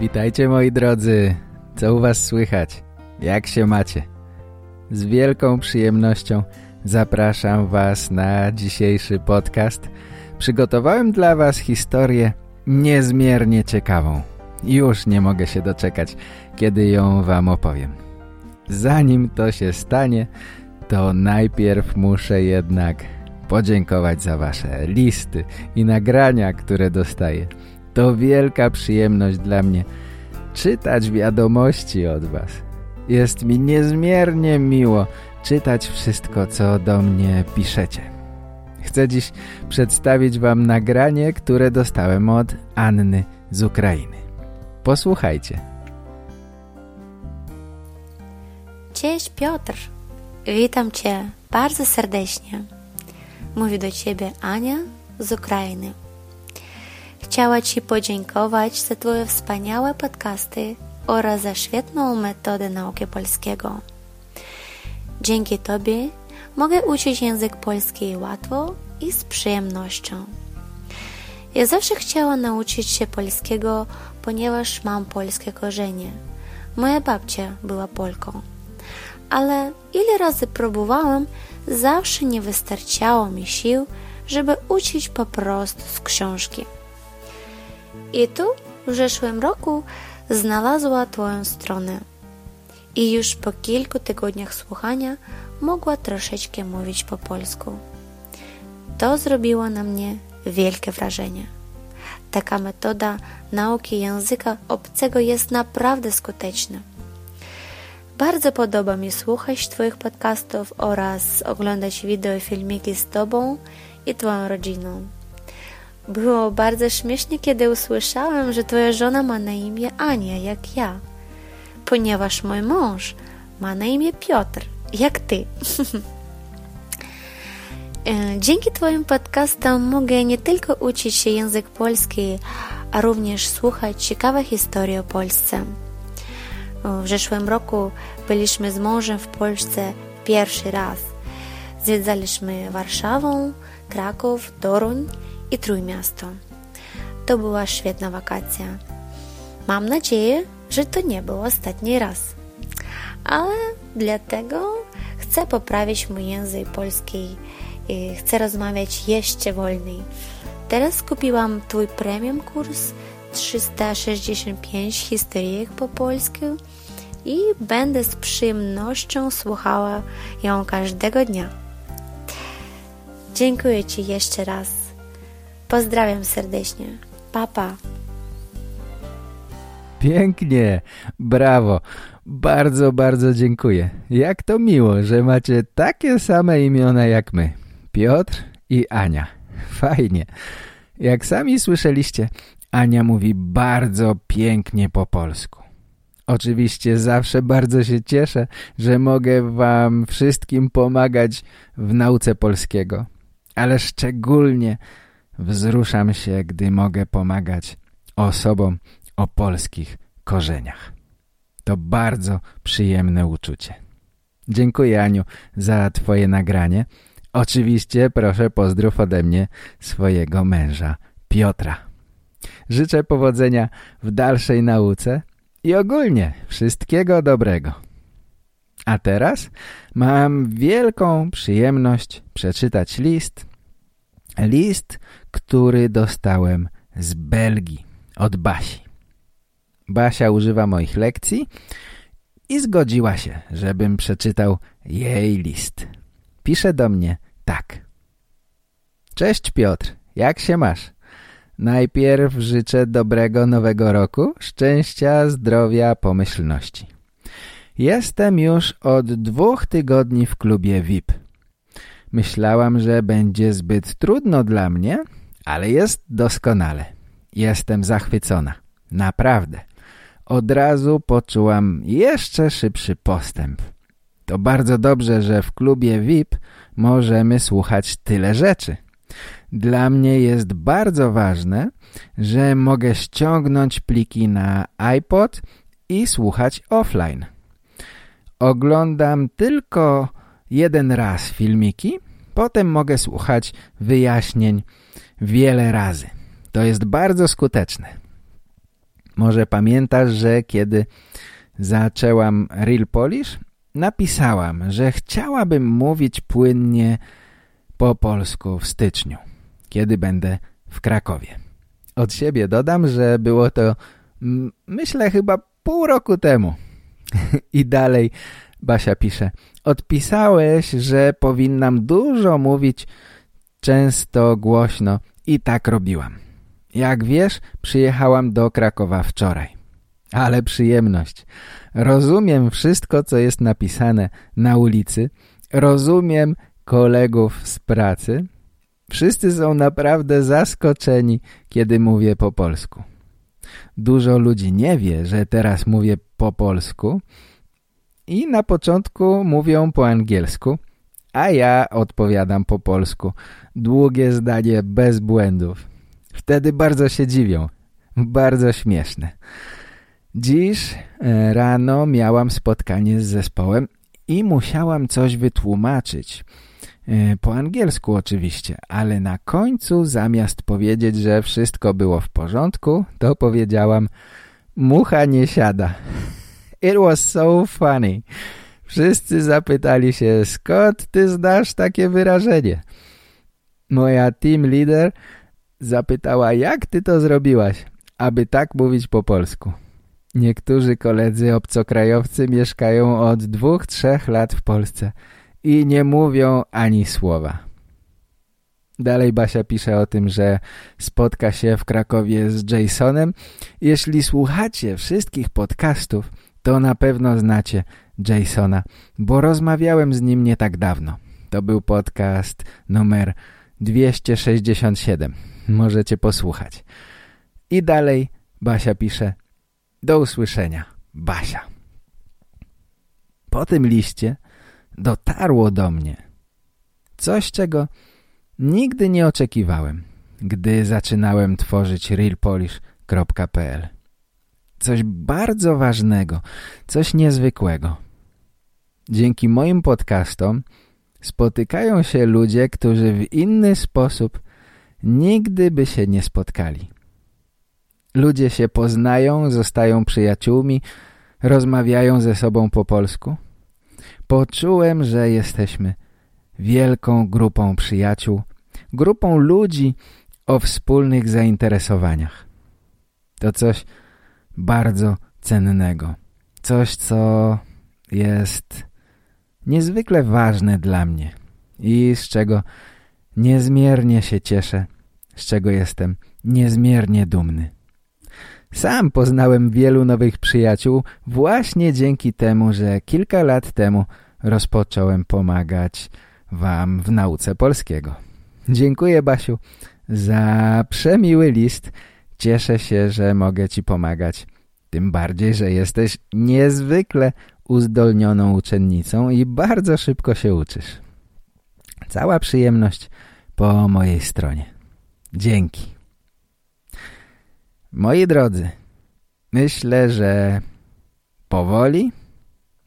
Witajcie moi drodzy. Co u was słychać? Jak się macie? Z wielką przyjemnością zapraszam was na dzisiejszy podcast. Przygotowałem dla was historię niezmiernie ciekawą. Już nie mogę się doczekać, kiedy ją wam opowiem. Zanim to się stanie, to najpierw muszę jednak podziękować za wasze listy i nagrania, które dostaję. To wielka przyjemność dla mnie czytać wiadomości od was. Jest mi niezmiernie miło czytać wszystko, co do mnie piszecie. Chcę dziś przedstawić wam nagranie, które dostałem od Anny z Ukrainy. Posłuchajcie. Cześć Piotr, witam Cię bardzo serdecznie. Mówi do Ciebie Ania z Ukrainy. Chciała Ci podziękować za Twoje wspaniałe podcasty oraz za świetną metodę nauki polskiego. Dzięki Tobie mogę uczyć język polski łatwo i z przyjemnością. Ja zawsze chciała nauczyć się polskiego, ponieważ mam polskie korzenie. Moja babcia była Polką. Ale ile razy próbowałam, zawsze nie wystarczało mi sił, żeby uczyć po prostu z książki. I tu w zeszłym roku znalazła Twoją stronę. I już po kilku tygodniach słuchania mogła troszeczkę mówić po polsku. To zrobiło na mnie wielkie wrażenie. Taka metoda nauki języka obcego jest naprawdę skuteczna. Bardzo podoba mi słuchać Twoich podcastów oraz oglądać wideo i filmiki z Tobą i Twoją rodziną. Było bardzo śmiesznie, kiedy usłyszałem, że Twoja żona ma na imię Ania, jak ja, ponieważ mój mąż ma na imię Piotr, jak Ty. Dzięki Twoim podcastom mogę nie tylko uczyć się język polski, a również słuchać ciekawe historii o Polsce. W zeszłym roku byliśmy z mężem w Polsce pierwszy raz. Zwiedzaliśmy Warszawę, Kraków, Toruń i Trójmiasto. To była świetna wakacja. Mam nadzieję, że to nie był ostatni raz. Ale dlatego chcę poprawić mój język polski i chcę rozmawiać jeszcze wolniej. Teraz kupiłam Twój premium kurs 365 historyjek po polsku i będę z przyjemnością słuchała ją każdego dnia. Dziękuję Ci jeszcze raz. Pozdrawiam serdecznie. Papa. Pięknie, brawo. Bardzo, bardzo dziękuję. Jak to miło, że macie takie same imiona jak my. Piotr i Ania. Fajnie. Jak sami słyszeliście, Ania mówi bardzo pięknie po polsku. Oczywiście zawsze bardzo się cieszę, że mogę wam wszystkim pomagać w nauce polskiego. Ale szczególnie wzruszam się, gdy mogę pomagać osobom o polskich korzeniach. To bardzo przyjemne uczucie. Dziękuję Aniu za twoje nagranie. Oczywiście proszę pozdrów ode mnie swojego męża Piotra. Życzę powodzenia w dalszej nauce i ogólnie wszystkiego dobrego. A teraz mam wielką przyjemność przeczytać list. List, który dostałem z Belgii od Basi. Basia używa moich lekcji i zgodziła się, żebym przeczytał jej list. Pisze do mnie tak. Cześć Piotr, jak się masz? Najpierw życzę dobrego nowego roku, szczęścia, zdrowia, pomyślności. Jestem już od dwóch tygodni w klubie VIP. Myślałam, że będzie zbyt trudno dla mnie, ale jest doskonale. Jestem zachwycona. Naprawdę. od razu poczułam jeszcze szybszy postęp. To bardzo dobrze, że w klubie VIP możemy słuchać tyle rzeczy. Dla mnie jest bardzo ważne, że mogę ściągnąć pliki na iPod i słuchać offline. Oglądam tylko jeden raz filmiki, potem mogę słuchać wyjaśnień wiele razy. To jest bardzo skuteczne. Może pamiętasz, że kiedy zaczęłam Real Polish, napisałam, że chciałabym mówić płynnie po polsku w styczniu, kiedy będę w Krakowie. Od siebie dodam, że było to myślę chyba pół roku temu. I dalej Basia pisze, odpisałeś, że powinnam dużo mówić, często głośno i tak robiłam. Jak wiesz, przyjechałam do Krakowa wczoraj. Ale przyjemność. Rozumiem wszystko, co jest napisane na ulicy. Rozumiem kolegów z pracy. Wszyscy są naprawdę zaskoczeni, kiedy mówię po polsku. Dużo ludzi nie wie, że teraz mówię po polsku i na początku mówią po angielsku, a ja odpowiadam po polsku. Długie zdanie bez błędów. Wtedy bardzo się dziwią. Bardzo śmieszne. Dziś e, rano miałam spotkanie z zespołem i musiałam coś wytłumaczyć. E, po angielsku oczywiście, ale na końcu zamiast powiedzieć, że wszystko było w porządku, to powiedziałam mucha nie siada. It was so funny. Wszyscy zapytali się, skąd ty znasz takie wyrażenie? Moja team leader zapytała, jak ty to zrobiłaś, aby tak mówić po polsku. Niektórzy koledzy obcokrajowcy mieszkają od dwóch, trzech lat w Polsce i nie mówią ani słowa. Dalej Basia pisze o tym, że spotka się w Krakowie z Jasonem. Jeśli słuchacie wszystkich podcastów, to na pewno znacie Jasona, bo rozmawiałem z nim nie tak dawno. To był podcast numer 267. Możecie posłuchać. I dalej Basia pisze Do usłyszenia. Basia. Po tym liście dotarło do mnie coś, czego nigdy nie oczekiwałem, gdy zaczynałem tworzyć realpolish.pl. Coś bardzo ważnego, coś niezwykłego. Dzięki moim podcastom spotykają się ludzie, którzy w inny sposób nigdy by się nie spotkali. Ludzie się poznają, zostają przyjaciółmi, rozmawiają ze sobą po polsku. Poczułem, że jesteśmy wielką grupą przyjaciół, grupą ludzi o wspólnych zainteresowaniach. To coś bardzo cennego. Coś, co jest niezwykle ważne dla mnie i z czego niezmiernie się cieszę, z czego jestem niezmiernie dumny. Sam poznałem wielu nowych przyjaciół właśnie dzięki temu, że kilka lat temu rozpocząłem pomagać Wam w nauce polskiego. Dziękuję Basiu za przemiły list. Cieszę się, że mogę Ci pomagać. Tym bardziej, że jesteś niezwykle uzdolnioną uczennicą i bardzo szybko się uczysz. Cała przyjemność po mojej stronie. Dzięki. Moi drodzy, myślę, że powoli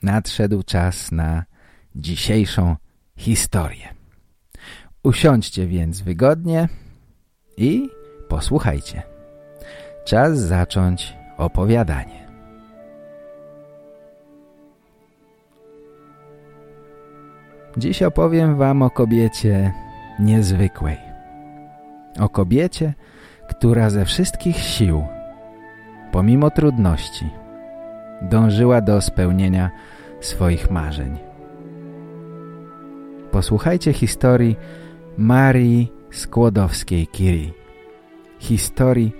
nadszedł czas na dzisiejszą historię. Usiądźcie więc wygodnie i posłuchajcie. Czas zacząć opowiadanie. Dziś opowiem wam o kobiecie niezwykłej. O kobiecie, która ze wszystkich sił, pomimo trudności, dążyła do spełnienia swoich marzeń. Posłuchajcie historii Marii Skłodowskiej-Curie. Historii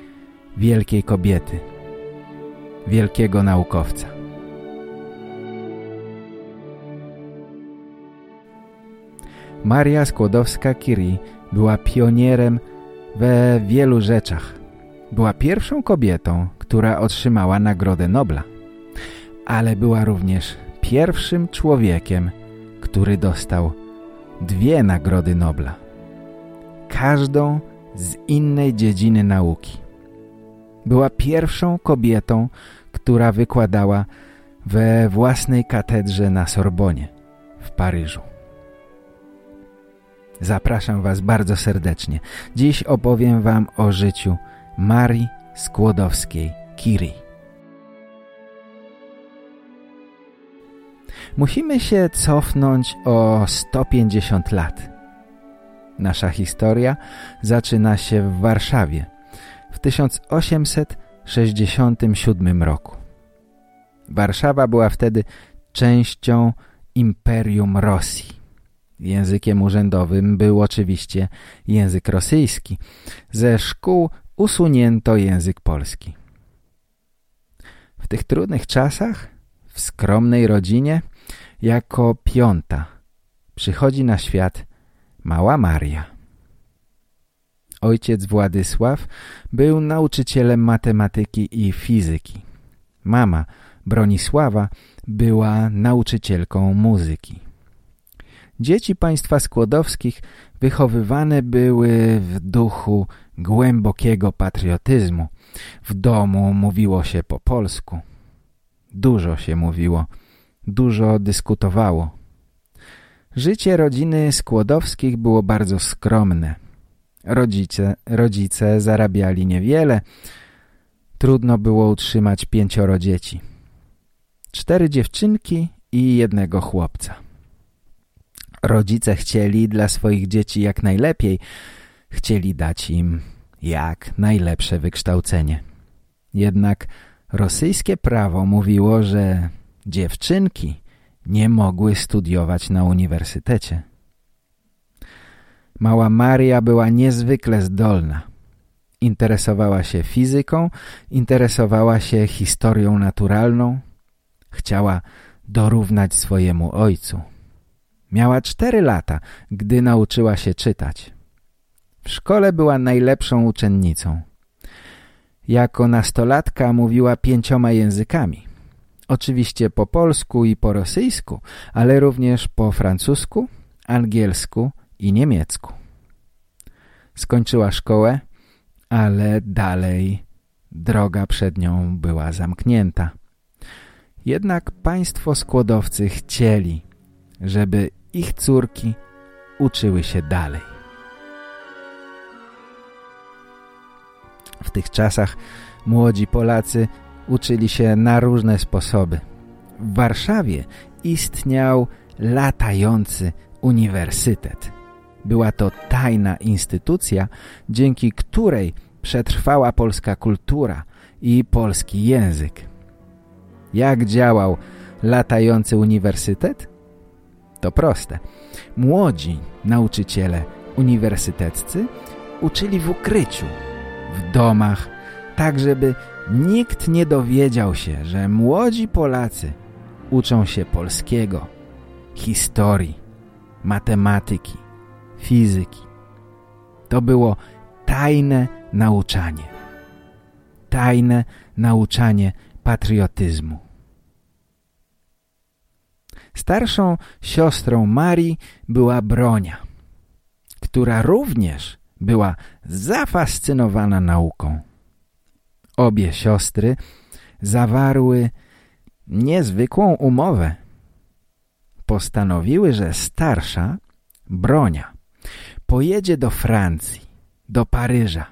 wielkiej kobiety, wielkiego naukowca. Maria Skłodowska-Curie była pionierem we wielu rzeczach. była pierwszą kobietą, która otrzymała Nagrodę Nobla, ale była również pierwszym człowiekiem, który dostał dwie Nagrody Nobla. Każdą z innej dziedziny nauki. Była pierwszą kobietą, która wykładała we własnej katedrze na Sorbonie w Paryżu. Zapraszam Was bardzo serdecznie. Dziś opowiem Wam o życiu Marii Skłodowskiej-Curie. Musimy się cofnąć o 150 lat. Nasza historia zaczyna się w Warszawie w 1867 roku. Warszawa była wtedy częścią Imperium Rosji. Językiem urzędowym był oczywiście język rosyjski. Ze szkół usunięto język polski. W tych trudnych czasach, w skromnej rodzinie, jako piąta przychodzi na świat mała Maria. Ojciec Władysław był nauczycielem matematyki i fizyki. Mama Bronisława była nauczycielką muzyki. Dzieci państwa skłodowskich wychowywane były w duchu głębokiego patriotyzmu. W domu mówiło się po polsku. Dużo się mówiło, dużo dyskutowało. Życie rodziny Skłodowskich było bardzo skromne. Rodzice, rodzice zarabiali niewiele. Trudno było utrzymać pięcioro dzieci. Cztery dziewczynki i jednego chłopca. Rodzice chcieli dla swoich dzieci jak najlepiej. Chcieli dać im jak najlepsze wykształcenie. Jednak rosyjskie prawo mówiło, że dziewczynki nie mogły studiować na uniwersytecie. Mała Maria była niezwykle zdolna. Interesowała się fizyką, interesowała się historią naturalną. Chciała dorównać swojemu ojcu. Miała cztery lata, gdy nauczyła się czytać. W szkole była najlepszą uczennicą. Jako nastolatka mówiła pięcioma językami. Oczywiście po polsku i po rosyjsku, ale również po francusku, angielsku i niemiecku. Skończyła szkołę, ale dalej droga przed nią była zamknięta. Jednak państwo skłodowcy chcieli, żeby ich córki uczyły się dalej. W tych czasach młodzi Polacy uczyli się na różne sposoby. W Warszawie istniał latający uniwersytet. Była to tajna instytucja, dzięki której przetrwała polska kultura i polski język. Jak działał latający uniwersytet? To proste. Młodzi nauczyciele uniwersyteccy uczyli w ukryciu, w domach, tak żeby nikt nie dowiedział się, że młodzi Polacy uczą się polskiego, historii, matematyki, fizyki. To było tajne nauczanie. Tajne nauczanie patriotyzmu. Starszą siostrą Marii była Bronia, która również była zafascynowana nauką. Obie siostry zawarły niezwykłą umowę. Postanowiły, że starsza, Bronia, pojedzie do Francji, do Paryża,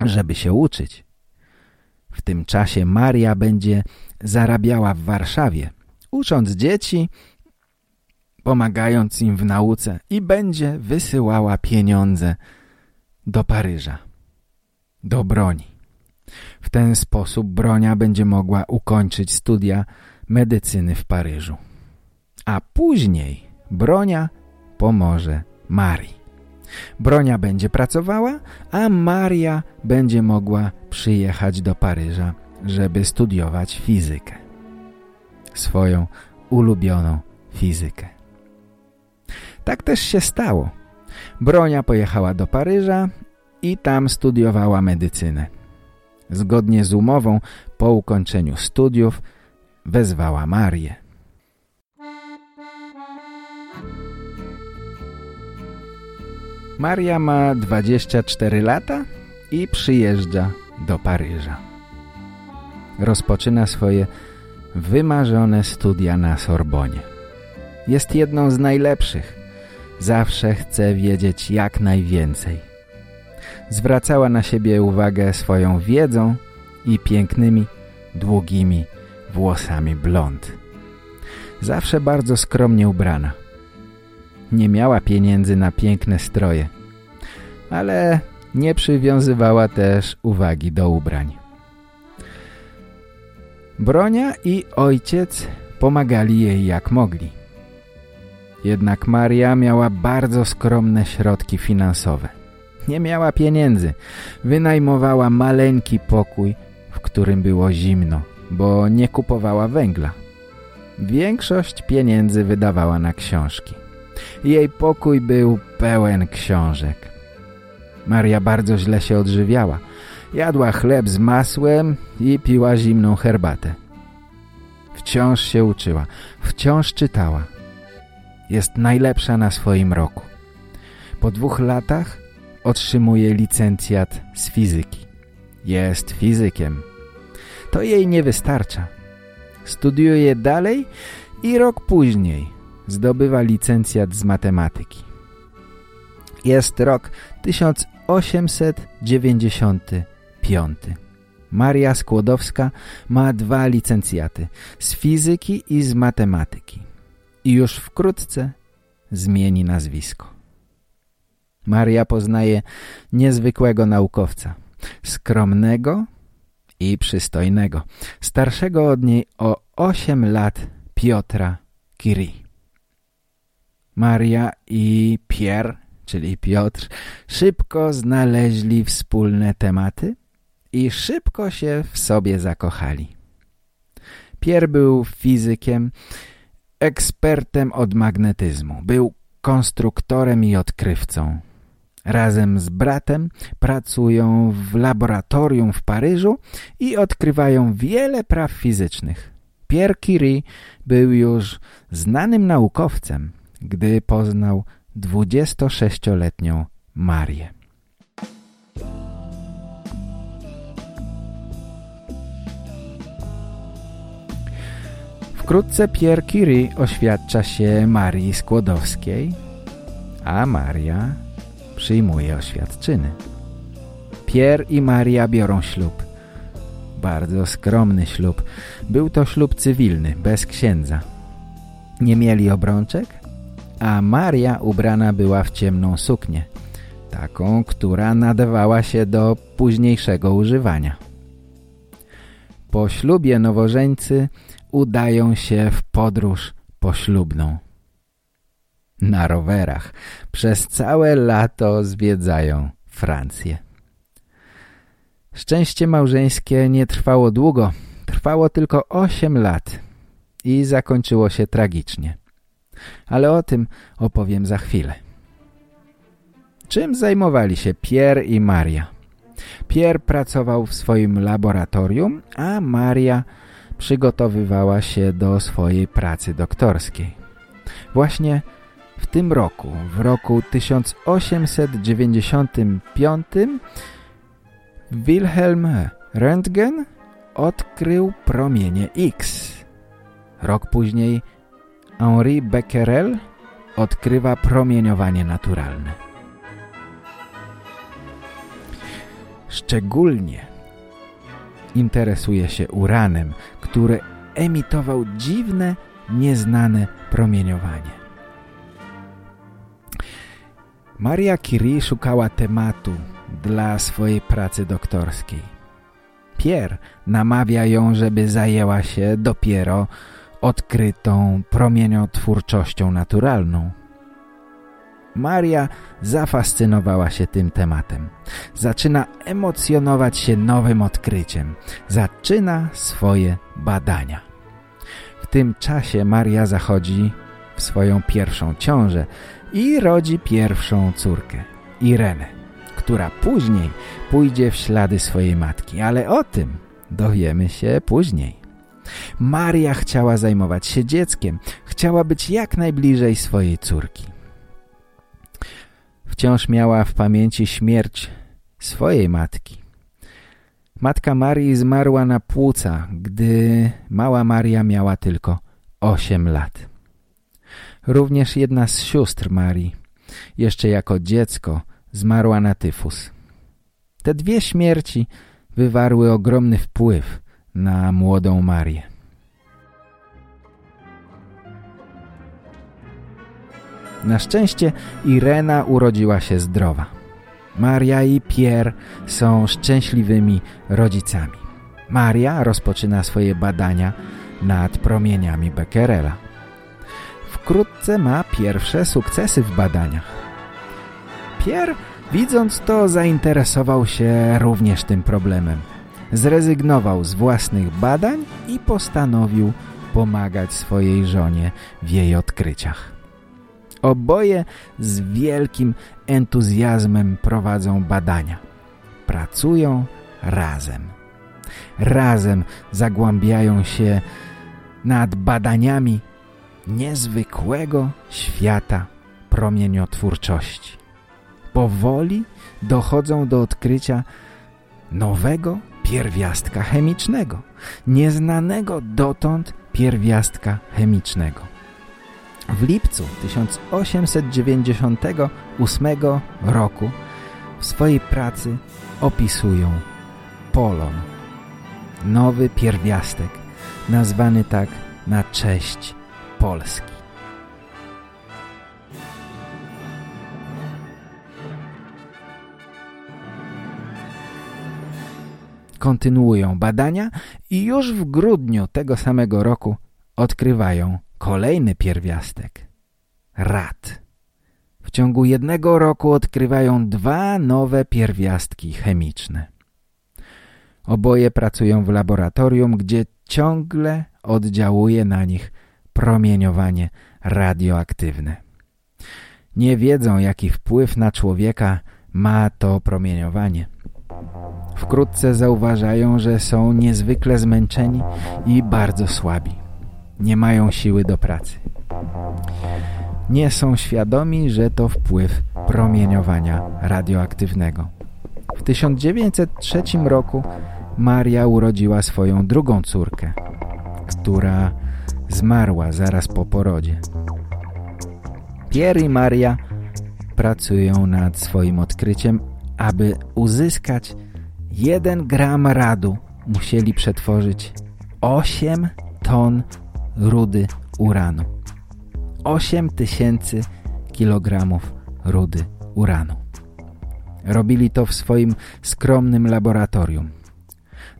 żeby się uczyć. W tym czasie Maria będzie zarabiała w Warszawie, ucząc dzieci, pomagając im w nauce i będzie wysyłała pieniądze do Paryża, do broni. W ten sposób Bronia będzie mogła ukończyć studia medycyny w Paryżu. A później Bronia pomoże Marii. Bronia będzie pracowała, a Maria będzie mogła przyjechać do Paryża, żeby studiować fizykę. Swoją ulubioną fizykę. Tak też się stało. Bronia pojechała do Paryża i tam studiowała medycynę. Zgodnie z umową, po ukończeniu studiów, wezwała Marię. Maria ma 24 lata i przyjeżdża do Paryża. Rozpoczyna swoje wymarzone studia na Sorbonie. Jest jedną z najlepszych. Zawsze chce wiedzieć jak najwięcej. Zwracała na siebie uwagę swoją wiedzą i pięknymi, długimi włosami blond. Zawsze bardzo skromnie ubrana. Nie miała pieniędzy na piękne stroje, ale nie przywiązywała też uwagi do ubrań. Bronia i ojciec pomagali jej jak mogli. Jednak Maria miała bardzo skromne środki finansowe. Nie miała pieniędzy. Wynajmowała maleńki pokój, w którym było zimno, bo nie kupowała węgla. Większość pieniędzy wydawała na książki. Jej pokój był pełen książek. Maria bardzo źle się odżywiała. Jadła chleb z masłem i piła zimną herbatę. Wciąż się uczyła, wciąż czytała. Jest najlepsza na swoim roku. Po dwóch latach otrzymuje licencjat z fizyki. Jest fizykiem. To jej nie wystarcza. Studiuje dalej i rok później zdobywa licencjat z matematyki. Jest rok 1895. Maria Skłodowska ma dwa licencjaty z fizyki i z matematyki. I już wkrótce zmieni nazwisko. Maria poznaje niezwykłego naukowca, skromnego i przystojnego, starszego od niej o 8 lat Piotra Curie. Maria i Pierre, czyli Piotr, szybko znaleźli wspólne tematy i szybko się w sobie zakochali. Pierre był fizykiem, ekspertem od magnetyzmu. Był konstruktorem i odkrywcą. Razem z bratem pracują w laboratorium w Paryżu i odkrywają wiele praw fizycznych. Pierre Curie był już znanym naukowcem, gdy poznał 26-letnią Marię. Wkrótce Pierre Curie oświadcza się Marii Skłodowskiej, a Maria przyjmuje oświadczyny. Pierre i Maria biorą ślub. Bardzo skromny ślub. Był to ślub cywilny, bez księdza. Nie mieli obrączek, a Maria ubrana była w ciemną suknię, taką, która nadawała się do późniejszego używania. Po ślubie nowożeńcy udają się w podróż poślubną. Na rowerach przez całe lato zwiedzają Francję. Szczęście małżeńskie nie trwało długo, trwało tylko 8 lat i zakończyło się tragicznie. Ale o tym opowiem za chwilę. Czym zajmowali się Pierre i Maria? Pierre pracował w swoim laboratorium, a Maria przygotowywała się do swojej pracy doktorskiej. Właśnie w tym roku, w roku 1895 Wilhelm Röntgen odkrył promienie X. Rok później Henri Becquerel odkrywa promieniowanie naturalne. Szczególnie interesuje się uranem, który emitował dziwne, nieznane promieniowanie. Maria Curie szukała tematu dla swojej pracy doktorskiej. Pierre namawia ją, żeby zajęła się dopiero odkrytą promieniotwórczością naturalną. Maria zafascynowała się tym tematem. Zaczyna emocjonować się nowym odkryciem. Zaczyna swoje badania. W tym czasie Maria zachodzi w swoją pierwszą ciążę i rodzi pierwszą córkę, Irenę która później pójdzie w ślady swojej matki, ale o tym dowiemy się później. Maria chciała zajmować się dzieckiem, chciała być jak najbliżej swojej córki. Wciąż miała w pamięci śmierć swojej matki. Matka Marii zmarła na płuca, gdy mała Maria miała tylko 8 lat. Również jedna z sióstr Marii, jeszcze jako dziecko, zmarła na tyfus. Te dwie śmierci wywarły ogromny wpływ na młodą Marię. Na szczęście Irena urodziła się zdrowa. Maria i Pierre są szczęśliwymi rodzicami. Maria rozpoczyna swoje badania nad promieniami Becquerela. Wkrótce ma pierwsze sukcesy w badaniach. Pierre, widząc to, zainteresował się również tym problemem. Zrezygnował z własnych badań i postanowił pomagać swojej żonie w jej odkryciach. Oboje z wielkim entuzjazmem prowadzą badania. Pracują razem. Razem zagłębiają się nad badaniami niezwykłego świata promieniotwórczości. Powoli dochodzą do odkrycia nowego pierwiastka chemicznego, nieznanego dotąd pierwiastka chemicznego. W lipcu 1898 roku w swojej pracy opisują polon, nowy pierwiastek, nazwany tak na cześć Polski. Kontynuują badania i już w grudniu tego samego roku odkrywają kolejny pierwiastek – rad. W ciągu jednego roku odkrywają dwa nowe pierwiastki chemiczne. Oboje pracują w laboratorium, gdzie ciągle oddziałuje na nich promieniowanie radioaktywne. Nie wiedzą, jaki wpływ na człowieka ma to promieniowanie. Wkrótce zauważają, że są niezwykle zmęczeni i bardzo słabi. Nie mają siły do pracy. Nie są świadomi, że to wpływ promieniowania radioaktywnego. W 1903 roku Maria urodziła swoją drugą córkę, która zmarła zaraz po porodzie. Pierre i Maria pracują nad swoim odkryciem, aby uzyskać 1 gram radu musieli przetworzyć 8 ton rudy uranu. 8 tysięcy kilogramów rudy uranu. Robili to w swoim skromnym laboratorium.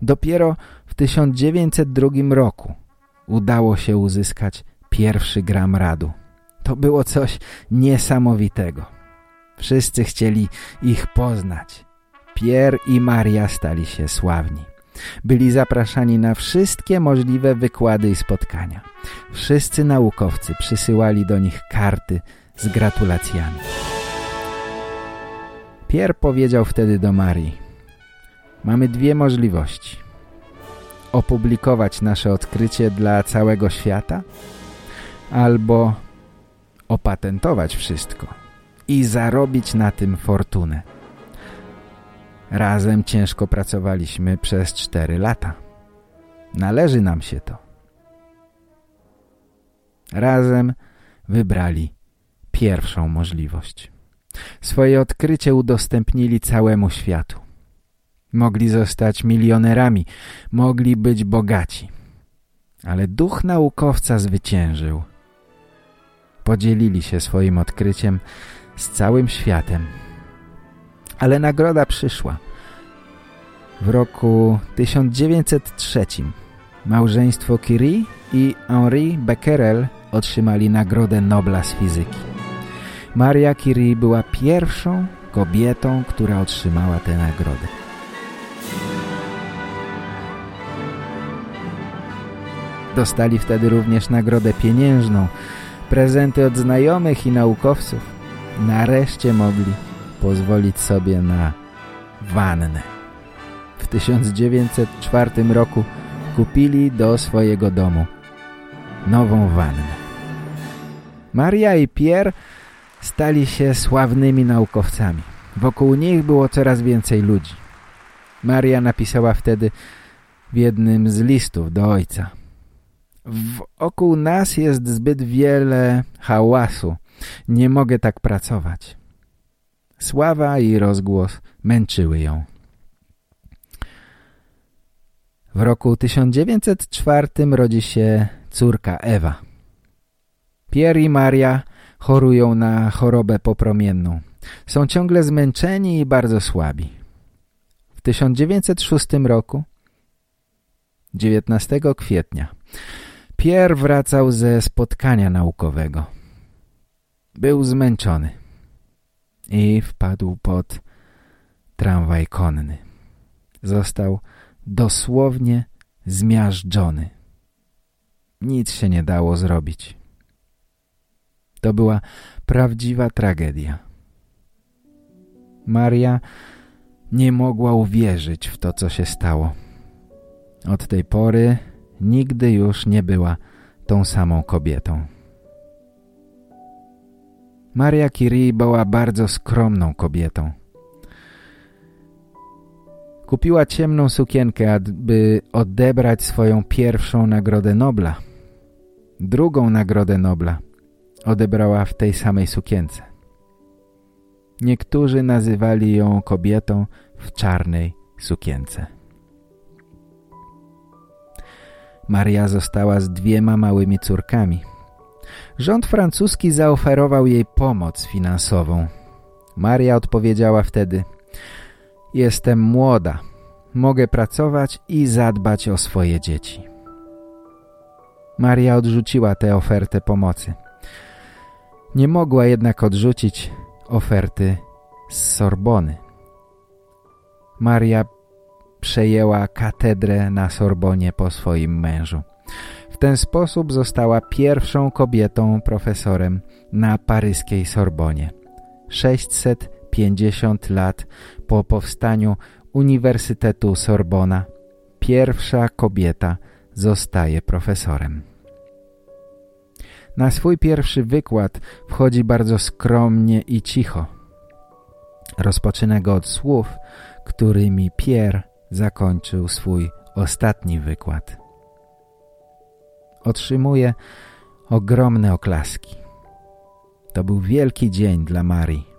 Dopiero w 1902 roku udało się uzyskać pierwszy gram radu. To było coś niesamowitego. Wszyscy chcieli ich poznać. Pierre i Maria stali się sławni. Byli zapraszani na wszystkie możliwe wykłady i spotkania. Wszyscy naukowcy przysyłali do nich karty z gratulacjami. Pierre powiedział wtedy do Marii Mamy dwie możliwości. Opublikować nasze odkrycie dla całego świata albo opatentować wszystko i zarobić na tym fortunę. Razem ciężko pracowaliśmy przez cztery lata. Należy nam się to. Razem wybrali pierwszą możliwość. Swoje odkrycie udostępnili całemu światu. Mogli zostać milionerami, mogli być bogaci. Ale duch naukowca zwyciężył. Podzielili się swoim odkryciem z całym światem. Ale nagroda przyszła. W roku 1903 małżeństwo Curie i Henri Becquerel otrzymali Nagrodę Nobla z fizyki. Maria Curie była pierwszą kobietą, która otrzymała tę nagrodę. Dostali wtedy również nagrodę pieniężną, prezenty od znajomych i naukowców. Nareszcie mogli pozwolić sobie na wannę. W 1904 roku kupili do swojego domu nową wannę. Maria i Pierre stali się sławnymi naukowcami. Wokół nich było coraz więcej ludzi. Maria napisała wtedy w jednym z listów do ojca. Wokół nas jest zbyt wiele hałasu. Nie mogę tak pracować. Sława i rozgłos męczyły ją. W roku 1904 rodzi się córka Ewa. Pierre i Maria chorują na chorobę popromienną. Są ciągle zmęczeni i bardzo słabi. W 1906 roku, 19 kwietnia, Pierre wracał ze spotkania naukowego. Był zmęczony i wpadł pod tramwaj konny. Został dosłownie zmiażdżony. Nic się nie dało zrobić. To była prawdziwa tragedia. Maria nie mogła uwierzyć w to, co się stało. Od tej pory nigdy już nie była tą samą kobietą. Maria Curie była bardzo skromną kobietą. Kupiła ciemną sukienkę, aby odebrać swoją pierwszą Nagrodę Nobla. Drugą Nagrodę Nobla odebrała w tej samej sukience. Niektórzy nazywali ją kobietą w czarnej sukience. Maria została z dwiema małymi córkami. Rząd francuski zaoferował jej pomoc finansową. Maria odpowiedziała wtedy Jestem młoda, mogę pracować i zadbać o swoje dzieci. Maria odrzuciła tę ofertę pomocy. Nie mogła jednak odrzucić oferty z Sorbony. Maria przejęła katedrę na Sorbonie po swoim mężu. W ten sposób została pierwszą kobietą profesorem na paryskiej Sorbonie. 650 lat po powstaniu Uniwersytetu Sorbona pierwsza kobieta zostaje profesorem. Na swój pierwszy wykład wchodzi bardzo skromnie i cicho. Rozpoczyna go od słów, którymi Pierre zakończył swój ostatni wykład. Otrzymuje ogromne oklaski. To był wielki dzień dla Marii.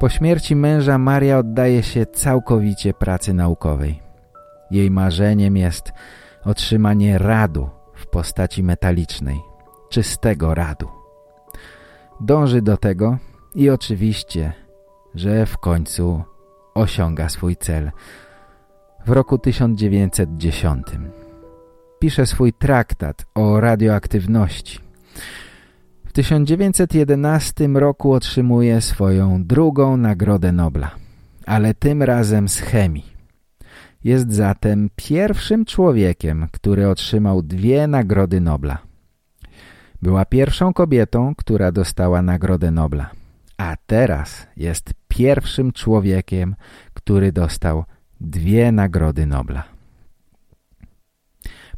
Po śmierci męża Maria oddaje się całkowicie pracy naukowej. Jej marzeniem jest otrzymanie radu w postaci metalicznej, czystego radu. Dąży do tego i oczywiście, że w końcu osiąga swój cel. W roku 1910 pisze swój traktat o radioaktywności. W 1911 roku otrzymuje swoją drugą Nagrodę Nobla, ale tym razem z chemii. Jest zatem pierwszym człowiekiem, który otrzymał dwie Nagrody Nobla. Była pierwszą kobietą, która dostała Nagrodę Nobla, a teraz jest pierwszym człowiekiem, który dostał dwie Nagrody Nobla.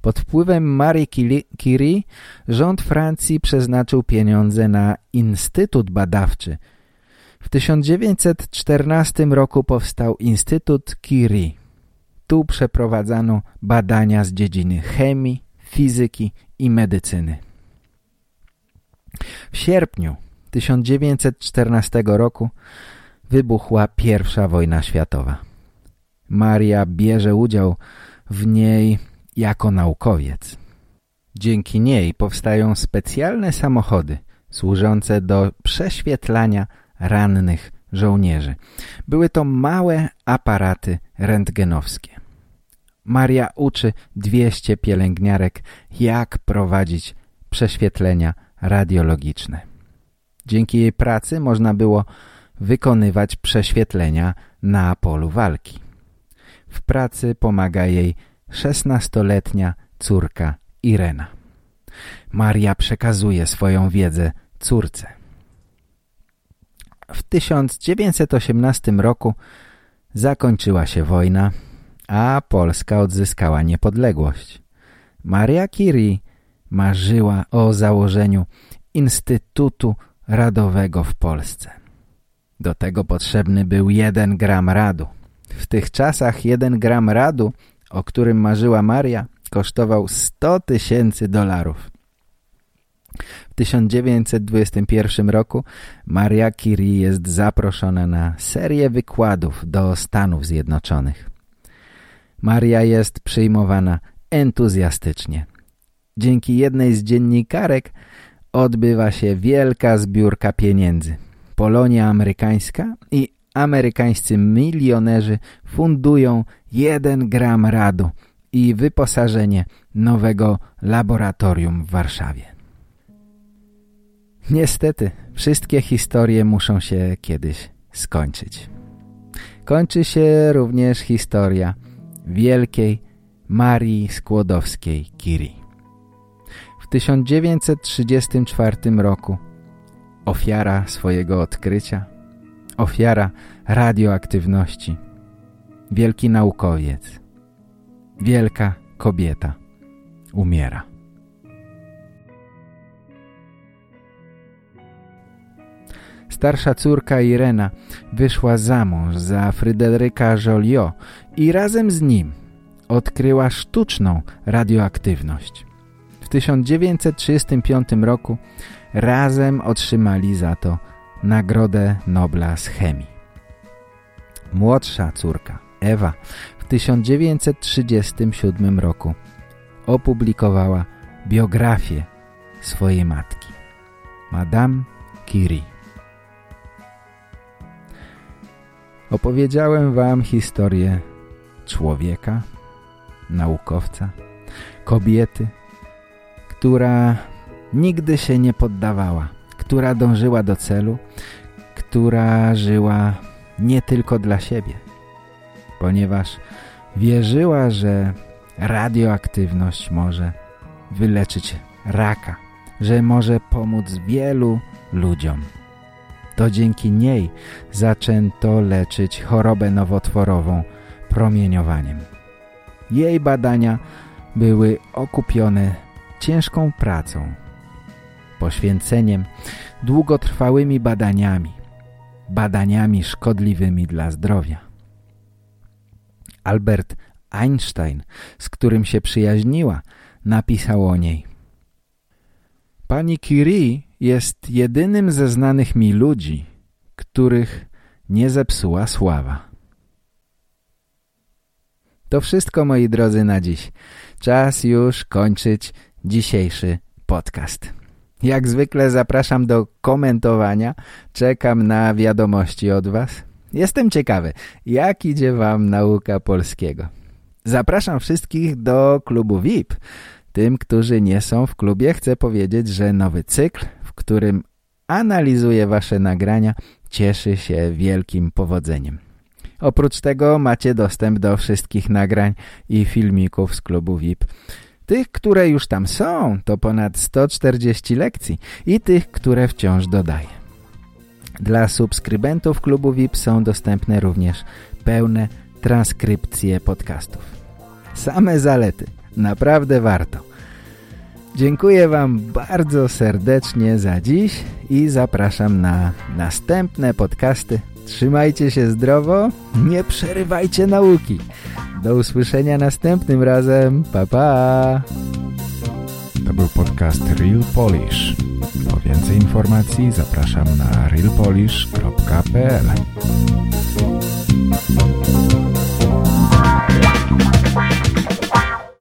Pod wpływem Marie Curie rząd Francji przeznaczył pieniądze na Instytut Badawczy. W 1914 roku powstał Instytut Curie. Tu przeprowadzano badania z dziedziny chemii, fizyki i medycyny. W sierpniu 1914 roku wybuchła I wojna światowa. Maria bierze udział w niej jako naukowiec. Dzięki niej powstają specjalne samochody służące do prześwietlania rannych żołnierzy. Były to małe aparaty rentgenowskie. Maria uczy 200 pielęgniarek, jak prowadzić prześwietlenia radiologiczne. Dzięki jej pracy można było wykonywać prześwietlenia na polu walki. W pracy pomaga jej 16-letnia córka Irena. Maria przekazuje swoją wiedzę córce. W 1918 roku zakończyła się wojna, a Polska odzyskała niepodległość. Maria Curie marzyła o założeniu Instytutu Radowego w Polsce. Do tego potrzebny był jeden gram radu. W tych czasach jeden gram radu, o którym marzyła Maria, kosztował 100 tysięcy dolarów. W 1921 roku Maria Curie jest zaproszona na serię wykładów do Stanów Zjednoczonych. Maria jest przyjmowana entuzjastycznie. Dzięki jednej z dziennikarek odbywa się wielka zbiórka pieniędzy. Polonia amerykańska i amerykańscy milionerzy fundują jeden gram radu i wyposażenie nowego laboratorium w Warszawie. Niestety, wszystkie historie muszą się kiedyś skończyć. Kończy się również historia wielkiej Marii Skłodowskiej-Curie. W 1934 roku ofiara swojego odkrycia, ofiara radioaktywności, wielki naukowiec, wielka kobieta umiera. Starsza córka Irena wyszła za mąż za Fryderyka Joliot i razem z nim odkryła sztuczną radioaktywność. W 1935 roku razem otrzymali za to Nagrodę Nobla z chemii. Młodsza córka, Ewa, w 1937 roku opublikowała biografię swojej matki, Madame Curie. Opowiedziałem wam historię człowieka, naukowca, kobiety, która nigdy się nie poddawała, która dążyła do celu, która żyła nie tylko dla siebie, ponieważ wierzyła, że radioaktywność może wyleczyć raka, że może pomóc wielu ludziom. To dzięki niej zaczęto leczyć chorobę nowotworową promieniowaniem. Jej badania były okupione ciężką pracą, poświęceniem, długotrwałymi badaniami, badaniami szkodliwymi dla zdrowia. Albert Einstein, z którym się przyjaźniła, napisał o niej. Pani Curie jest jedynym ze znanych mi ludzi, których nie zepsuła sława. To wszystko, moi drodzy, na dziś. Czas już kończyć dzisiejszy podcast. Jak zwykle zapraszam do komentowania. Czekam na wiadomości od Was. Jestem ciekawy, jak idzie Wam nauka polskiego. Zapraszam wszystkich do klubu VIP. Tym, którzy nie są w klubie, chcę powiedzieć, że nowy cykl, w którym analizuję Wasze nagrania, cieszy się wielkim powodzeniem. Oprócz tego macie dostęp do wszystkich nagrań i filmików z klubu VIP. Tych, które już tam są, to ponad 140 lekcji i tych, które wciąż dodaję. Dla subskrybentów klubu VIP są dostępne również pełne transkrypcje podcastów. Same zalety. Naprawdę warto. Dziękuję Wam bardzo serdecznie za dziś i zapraszam na następne podcasty. Trzymajcie się zdrowo, nie przerywajcie nauki. Do usłyszenia następnym razem. Pa, pa! To był podcast Real Polish. Po więcej informacji zapraszam na realpolish.pl